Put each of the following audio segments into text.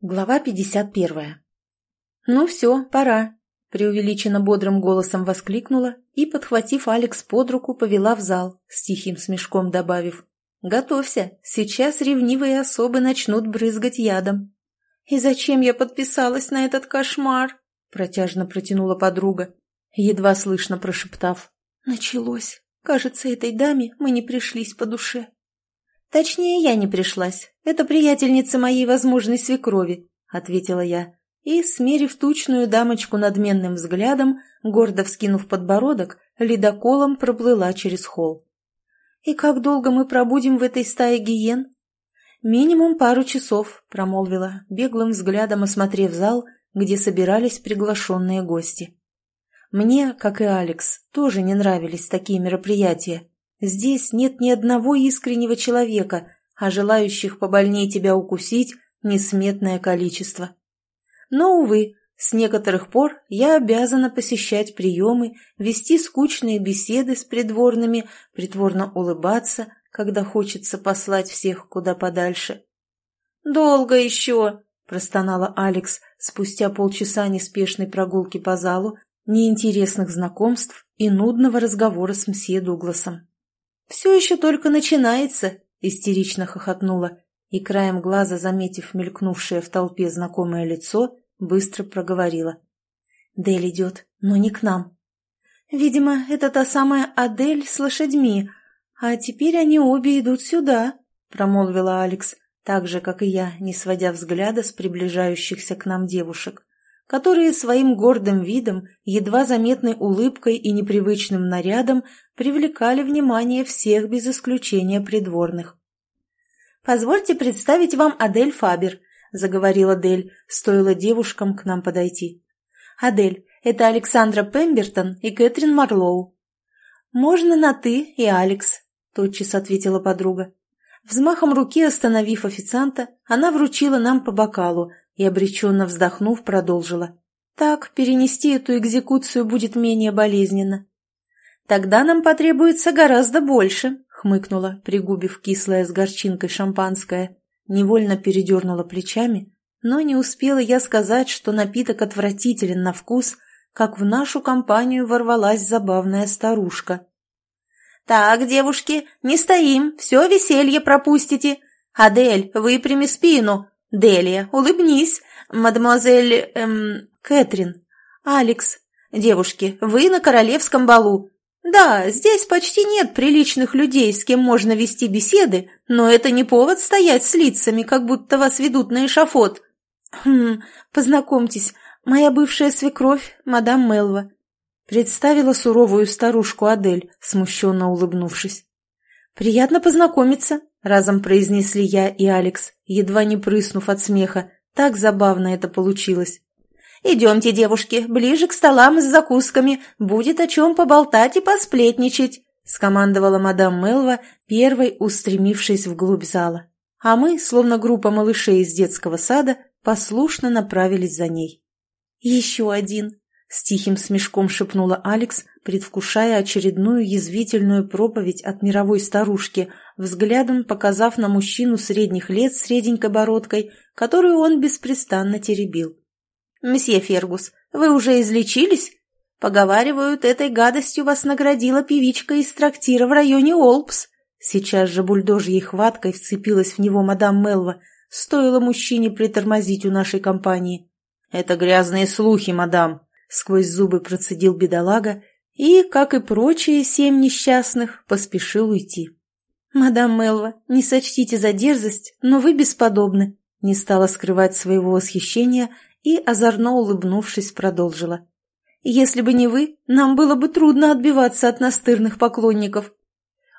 Глава 51. «Ну все, пора», — преувеличенно бодрым голосом воскликнула и, подхватив Алекс под руку, повела в зал, с тихим смешком добавив. «Готовься, сейчас ревнивые особы начнут брызгать ядом». «И зачем я подписалась на этот кошмар?» — протяжно протянула подруга, едва слышно прошептав. «Началось. Кажется, этой даме мы не пришлись по душе». «Точнее, я не пришлась. Это приятельница моей возможной свекрови», — ответила я. И, смерив тучную дамочку надменным взглядом, гордо вскинув подбородок, ледоколом проплыла через холл. «И как долго мы пробудем в этой стае гиен?» «Минимум пару часов», — промолвила, беглым взглядом осмотрев зал, где собирались приглашенные гости. Мне, как и Алекс, тоже не нравились такие мероприятия. Здесь нет ни одного искреннего человека, а желающих побольнее тебя укусить несметное количество. Но, увы, с некоторых пор я обязана посещать приемы, вести скучные беседы с придворными, притворно улыбаться, когда хочется послать всех куда подальше. «Долго еще!» – простонала Алекс спустя полчаса неспешной прогулки по залу, неинтересных знакомств и нудного разговора с мсье Дугласом. «Все еще только начинается», — истерично хохотнула, и краем глаза, заметив мелькнувшее в толпе знакомое лицо, быстро проговорила. «Дель идет, но не к нам». «Видимо, это та самая Адель с лошадьми, а теперь они обе идут сюда», — промолвила Алекс, так же, как и я, не сводя взгляда с приближающихся к нам девушек которые своим гордым видом, едва заметной улыбкой и непривычным нарядом привлекали внимание всех без исключения придворных. «Позвольте представить вам Адель Фабер», — заговорила Дель, стоило девушкам к нам подойти. «Адель, это Александра Пембертон и Кэтрин Марлоу». «Можно на «ты» и Алекс», — тотчас ответила подруга. Взмахом руки остановив официанта, она вручила нам по бокалу, и, обреченно вздохнув, продолжила. «Так, перенести эту экзекуцию будет менее болезненно». «Тогда нам потребуется гораздо больше», — хмыкнула, пригубив кислое с горчинкой шампанское. Невольно передернула плечами, но не успела я сказать, что напиток отвратителен на вкус, как в нашу компанию ворвалась забавная старушка. «Так, девушки, не стоим, все веселье пропустите. Адель, выпрями спину, «Делия, улыбнись, мадемуазель... Эм, Кэтрин. Алекс. Девушки, вы на королевском балу. Да, здесь почти нет приличных людей, с кем можно вести беседы, но это не повод стоять с лицами, как будто вас ведут на эшафот. Хм, познакомьтесь, моя бывшая свекровь, мадам Мелва». Представила суровую старушку Адель, смущенно улыбнувшись. «Приятно познакомиться», — разом произнесли я и Алекс, едва не прыснув от смеха. Так забавно это получилось. «Идемте, девушки, ближе к столам с закусками. Будет о чем поболтать и посплетничать», — скомандовала мадам Мелва, первой устремившись вглубь зала. А мы, словно группа малышей из детского сада, послушно направились за ней. «Еще один», с тихим смешком шепнула Алекс, предвкушая очередную язвительную проповедь от мировой старушки, взглядом показав на мужчину средних лет с реденькой бородкой, которую он беспрестанно теребил. «Месье Фергус, вы уже излечились? Поговаривают, этой гадостью вас наградила певичка из трактира в районе Олпс». Сейчас же бульдожьей хваткой вцепилась в него мадам Мелва, стоило мужчине притормозить у нашей компании. «Это грязные слухи, мадам», сквозь зубы процедил бедолага и, как и прочие семь несчастных, поспешил уйти. «Мадам Мелва, не сочтите за дерзость, но вы бесподобны», не стала скрывать своего восхищения и, озорно улыбнувшись, продолжила. «Если бы не вы, нам было бы трудно отбиваться от настырных поклонников».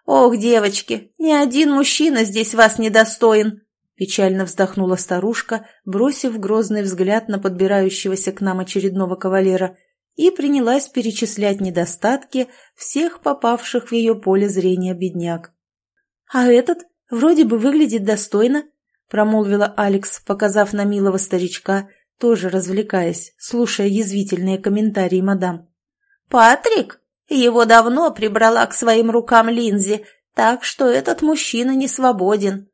«Ох, девочки, ни один мужчина здесь вас не достоин!» Печально вздохнула старушка, бросив грозный взгляд на подбирающегося к нам очередного кавалера, и принялась перечислять недостатки всех попавших в ее поле зрения бедняк. «А этот вроде бы выглядит достойно», — промолвила Алекс, показав на милого старичка, тоже развлекаясь, слушая язвительные комментарии мадам. «Патрик? Его давно прибрала к своим рукам Линзи, так что этот мужчина не свободен»,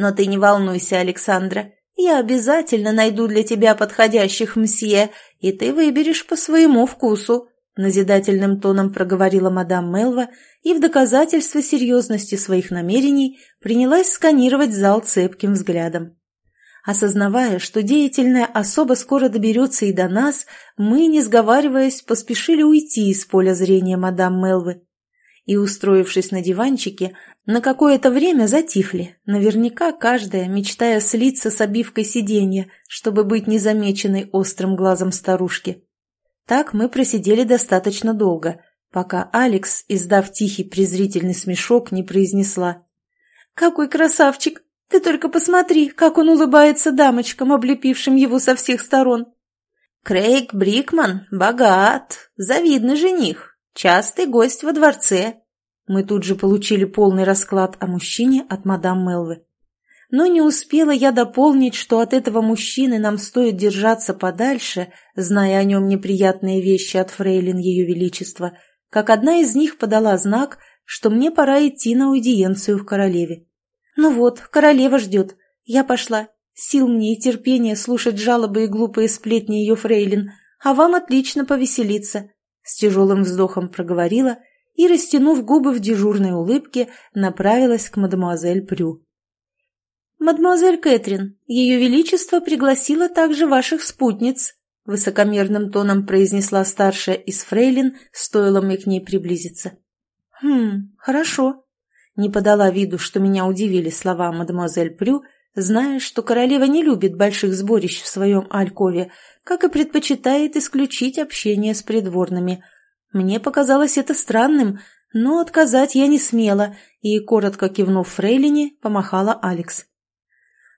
но ты не волнуйся, Александра. Я обязательно найду для тебя подходящих мсье, и ты выберешь по своему вкусу», — назидательным тоном проговорила мадам Мелва и в доказательство серьезности своих намерений принялась сканировать зал цепким взглядом. Осознавая, что деятельная особа скоро доберется и до нас, мы, не сговариваясь, поспешили уйти из поля зрения мадам Мелвы. И, устроившись на диванчике, на какое-то время затихли, наверняка каждая, мечтая слиться с обивкой сиденья, чтобы быть незамеченной острым глазом старушки. Так мы просидели достаточно долго, пока Алекс, издав тихий презрительный смешок, не произнесла. «Какой красавчик! Ты только посмотри, как он улыбается дамочкам, облепившим его со всех сторон. Крейг Брикман богат, завидный жених, частый гость во дворце. Мы тут же получили полный расклад о мужчине от мадам Мелвы. Но не успела я дополнить, что от этого мужчины нам стоит держаться подальше, зная о нем неприятные вещи от фрейлин Ее Величества, как одна из них подала знак, что мне пора идти на аудиенцию в королеве. «Ну вот, королева ждет. Я пошла. Сил мне и терпения слушать жалобы и глупые сплетни ее фрейлин, а вам отлично повеселиться», — с тяжелым вздохом проговорила и, растянув губы в дежурной улыбке, направилась к мадемуазель Прю. «Мадемуазель Кэтрин, ее величество пригласило также ваших спутниц», — высокомерным тоном произнесла старшая из фрейлин, стоило мне к ней приблизиться. «Хм, хорошо», не подала виду, что меня удивили слова мадемуазель Прю, зная, что королева не любит больших сборищ в своем алькове, как и предпочитает исключить общение с придворными. Мне показалось это странным, но отказать я не смела, и, коротко кивнув фрейлине, помахала Алекс.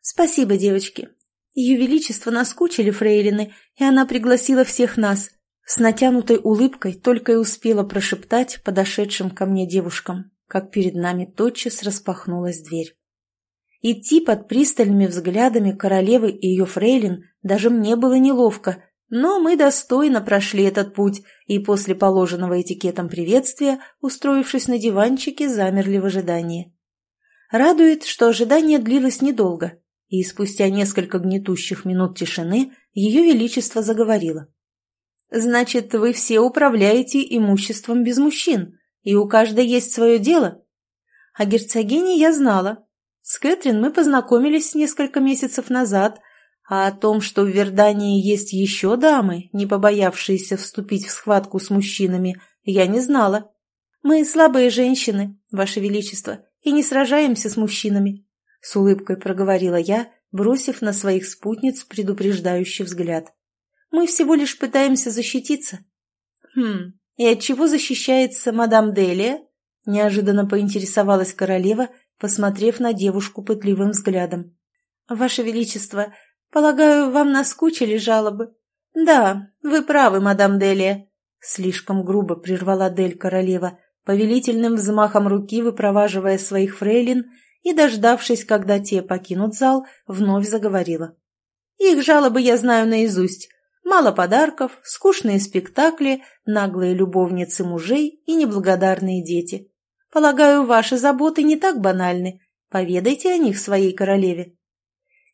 «Спасибо, девочки. Ее Величество наскучили фрейлины, и она пригласила всех нас». С натянутой улыбкой только и успела прошептать подошедшим ко мне девушкам как перед нами тотчас распахнулась дверь. Идти под пристальными взглядами королевы и ее фрейлин даже мне было неловко, но мы достойно прошли этот путь и после положенного этикетом приветствия, устроившись на диванчике, замерли в ожидании. Радует, что ожидание длилось недолго, и спустя несколько гнетущих минут тишины ее величество заговорило. «Значит, вы все управляете имуществом без мужчин?» и у каждой есть свое дело. О герцогине я знала. С Кэтрин мы познакомились несколько месяцев назад, а о том, что в Вердании есть еще дамы, не побоявшиеся вступить в схватку с мужчинами, я не знала. Мы слабые женщины, Ваше Величество, и не сражаемся с мужчинами, — с улыбкой проговорила я, бросив на своих спутниц предупреждающий взгляд. Мы всего лишь пытаемся защититься. Хм, «И от чего защищается мадам Делия?» – неожиданно поинтересовалась королева, посмотрев на девушку пытливым взглядом. «Ваше Величество, полагаю, вам наскучили жалобы?» «Да, вы правы, мадам Делия», – слишком грубо прервала Дель королева, повелительным взмахом руки выпроваживая своих фрейлин и, дождавшись, когда те покинут зал, вновь заговорила. «Их жалобы я знаю наизусть. Мало подарков, скучные спектакли, наглые любовницы мужей и неблагодарные дети. Полагаю, ваши заботы не так банальны. Поведайте о них своей королеве.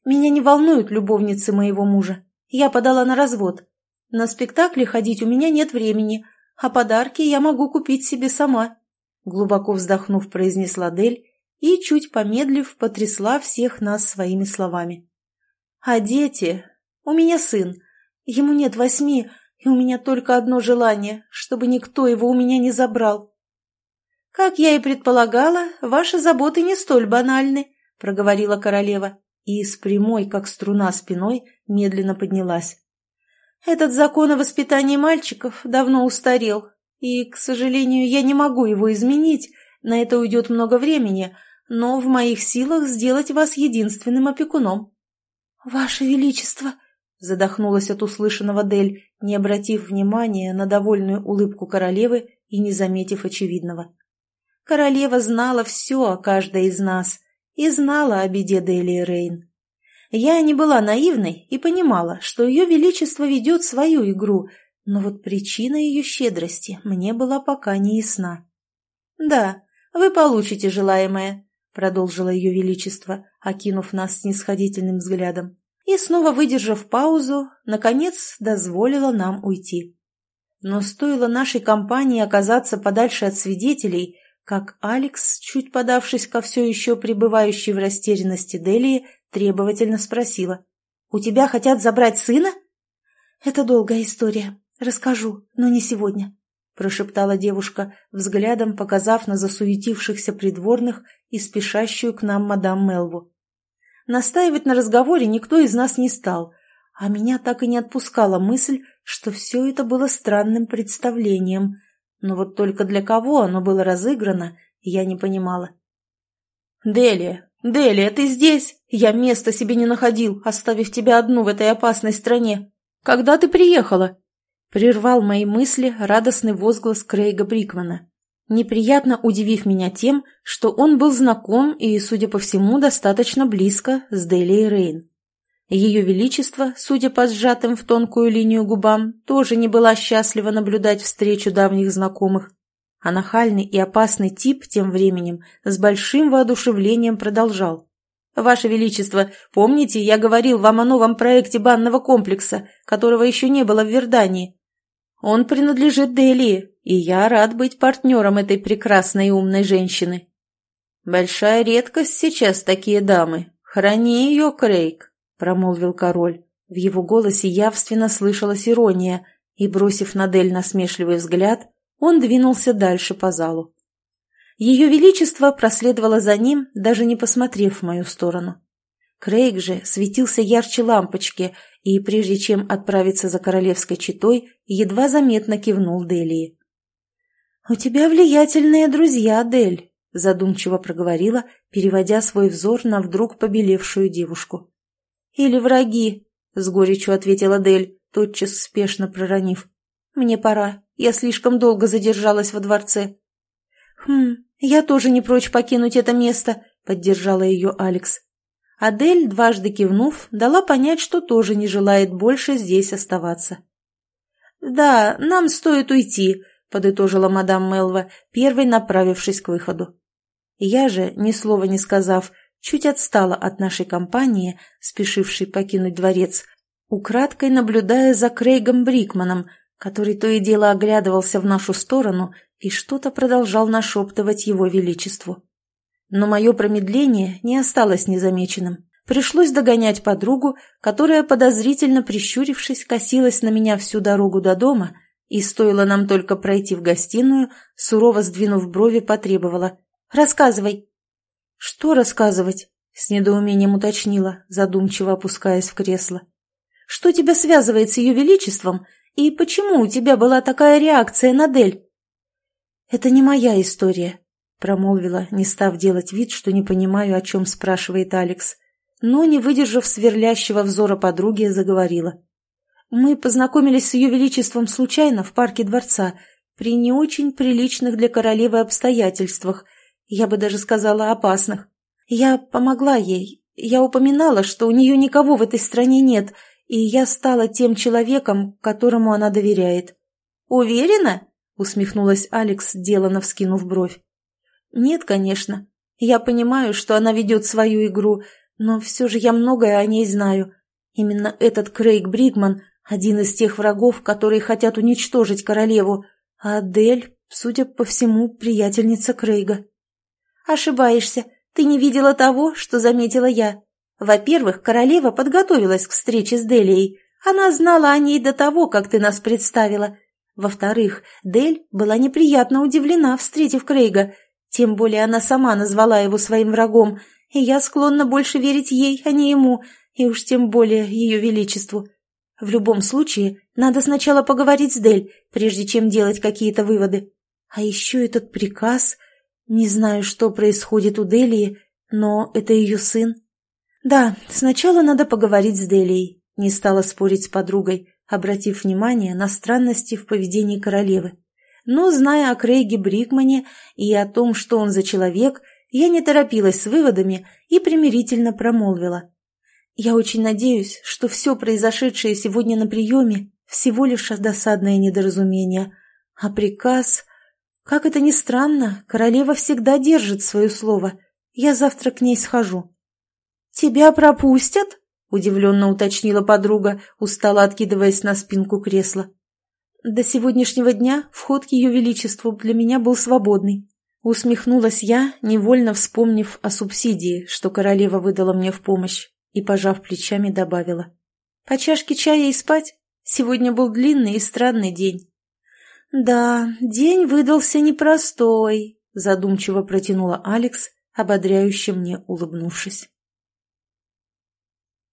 Меня не волнуют любовницы моего мужа. Я подала на развод. На спектакли ходить у меня нет времени, а подарки я могу купить себе сама. Глубоко вздохнув, произнесла Дель и, чуть помедлив, потрясла всех нас своими словами. А дети? У меня сын. Ему нет восьми, и у меня только одно желание, чтобы никто его у меня не забрал. «Как я и предполагала, ваши заботы не столь банальны», — проговорила королева, и с прямой, как струна спиной, медленно поднялась. «Этот закон о воспитании мальчиков давно устарел, и, к сожалению, я не могу его изменить, на это уйдет много времени, но в моих силах сделать вас единственным опекуном». «Ваше Величество!» Задохнулась от услышанного Дель, не обратив внимания на довольную улыбку королевы и не заметив очевидного. Королева знала все о каждой из нас и знала о беде Дели и Рейн. Я не была наивной и понимала, что ее величество ведет свою игру, но вот причина ее щедрости мне была пока не ясна. «Да, вы получите желаемое», — продолжило ее величество, окинув нас снисходительным взглядом и, снова выдержав паузу, наконец дозволила нам уйти. Но стоило нашей компании оказаться подальше от свидетелей, как Алекс, чуть подавшись ко все еще пребывающей в растерянности Делии, требовательно спросила. «У тебя хотят забрать сына?» «Это долгая история. Расскажу, но не сегодня», — прошептала девушка, взглядом показав на засуетившихся придворных и спешащую к нам мадам Мелву. Настаивать на разговоре никто из нас не стал, а меня так и не отпускала мысль, что все это было странным представлением. Но вот только для кого оно было разыграно, я не понимала. «Делия, Делия, ты здесь? Я места себе не находил, оставив тебя одну в этой опасной стране. Когда ты приехала?» Прервал мои мысли радостный возглас Крейга Брикмана неприятно удивив меня тем, что он был знаком и, судя по всему, достаточно близко с Делией Рейн. Ее Величество, судя по сжатым в тонкую линию губам, тоже не была счастлива наблюдать встречу давних знакомых. А нахальный и опасный тип тем временем с большим воодушевлением продолжал. «Ваше Величество, помните, я говорил вам о новом проекте банного комплекса, которого еще не было в Вердании? Он принадлежит Делии, и я рад быть партнером этой прекрасной и умной женщины. Большая редкость сейчас такие дамы. Храни ее, Крейг, промолвил король. В его голосе явственно слышалась ирония, и, бросив на Дель насмешливый взгляд, он двинулся дальше по залу. Ее Величество проследовало за ним, даже не посмотрев в мою сторону. Крейг же светился ярче лампочки и, прежде чем отправиться за королевской четой, едва заметно кивнул Делии. «У тебя влиятельные друзья, Дель», — задумчиво проговорила, переводя свой взор на вдруг побелевшую девушку. «Или враги», — с горечью ответила Дель, тотчас спешно проронив. «Мне пора, я слишком долго задержалась во дворце». «Хм, я тоже не прочь покинуть это место», — поддержала ее Алекс. Адель, дважды кивнув, дала понять, что тоже не желает больше здесь оставаться. «Да, нам стоит уйти», — подытожила мадам Мелва, первой направившись к выходу. Я же, ни слова не сказав, чуть отстала от нашей компании, спешившей покинуть дворец, украдкой наблюдая за Крейгом Брикманом, который то и дело оглядывался в нашу сторону и что-то продолжал нашептывать его величеству. Но мое промедление не осталось незамеченным. Пришлось догонять подругу, которая, подозрительно прищурившись, косилась на меня всю дорогу до дома, и стоило нам только пройти в гостиную, сурово сдвинув брови, потребовала. «Рассказывай!» «Что рассказывать?» — с недоумением уточнила, задумчиво опускаясь в кресло. «Что тебя связывает с ее величеством, и почему у тебя была такая реакция на Дель?» «Это не моя история», Промолвила, не став делать вид, что не понимаю, о чем спрашивает Алекс. Но, не выдержав сверлящего взора подруги, заговорила. «Мы познакомились с Ее Величеством случайно в парке дворца, при не очень приличных для королевы обстоятельствах, я бы даже сказала опасных. Я помогла ей, я упоминала, что у нее никого в этой стране нет, и я стала тем человеком, которому она доверяет». «Уверена?» — усмехнулась Алекс, делано вскинув бровь. «Нет, конечно. Я понимаю, что она ведет свою игру, но все же я многое о ней знаю. Именно этот Крейг Бригман – один из тех врагов, которые хотят уничтожить королеву, а Адель, судя по всему, приятельница Крейга». «Ошибаешься. Ты не видела того, что заметила я. Во-первых, королева подготовилась к встрече с Делией. Она знала о ней до того, как ты нас представила. Во-вторых, Дель была неприятно удивлена, встретив Крейга – тем более она сама назвала его своим врагом, и я склонна больше верить ей, а не ему, и уж тем более ее величеству. В любом случае, надо сначала поговорить с Дель, прежде чем делать какие-то выводы. А еще этот приказ... Не знаю, что происходит у Делии, но это ее сын. Да, сначала надо поговорить с Делией, не стала спорить с подругой, обратив внимание на странности в поведении королевы. Но, зная о Крейге Брикмане и о том, что он за человек, я не торопилась с выводами и примирительно промолвила. «Я очень надеюсь, что все произошедшее сегодня на приеме всего лишь досадное недоразумение, а приказ... Как это ни странно, королева всегда держит свое слово. Я завтра к ней схожу». «Тебя пропустят?» — удивленно уточнила подруга, устало откидываясь на спинку кресла. «До сегодняшнего дня вход к ее величеству для меня был свободный», — усмехнулась я, невольно вспомнив о субсидии, что королева выдала мне в помощь, и, пожав плечами, добавила. «По чашке чая и спать? Сегодня был длинный и странный день». «Да, день выдался непростой», — задумчиво протянула Алекс, ободряюще мне улыбнувшись.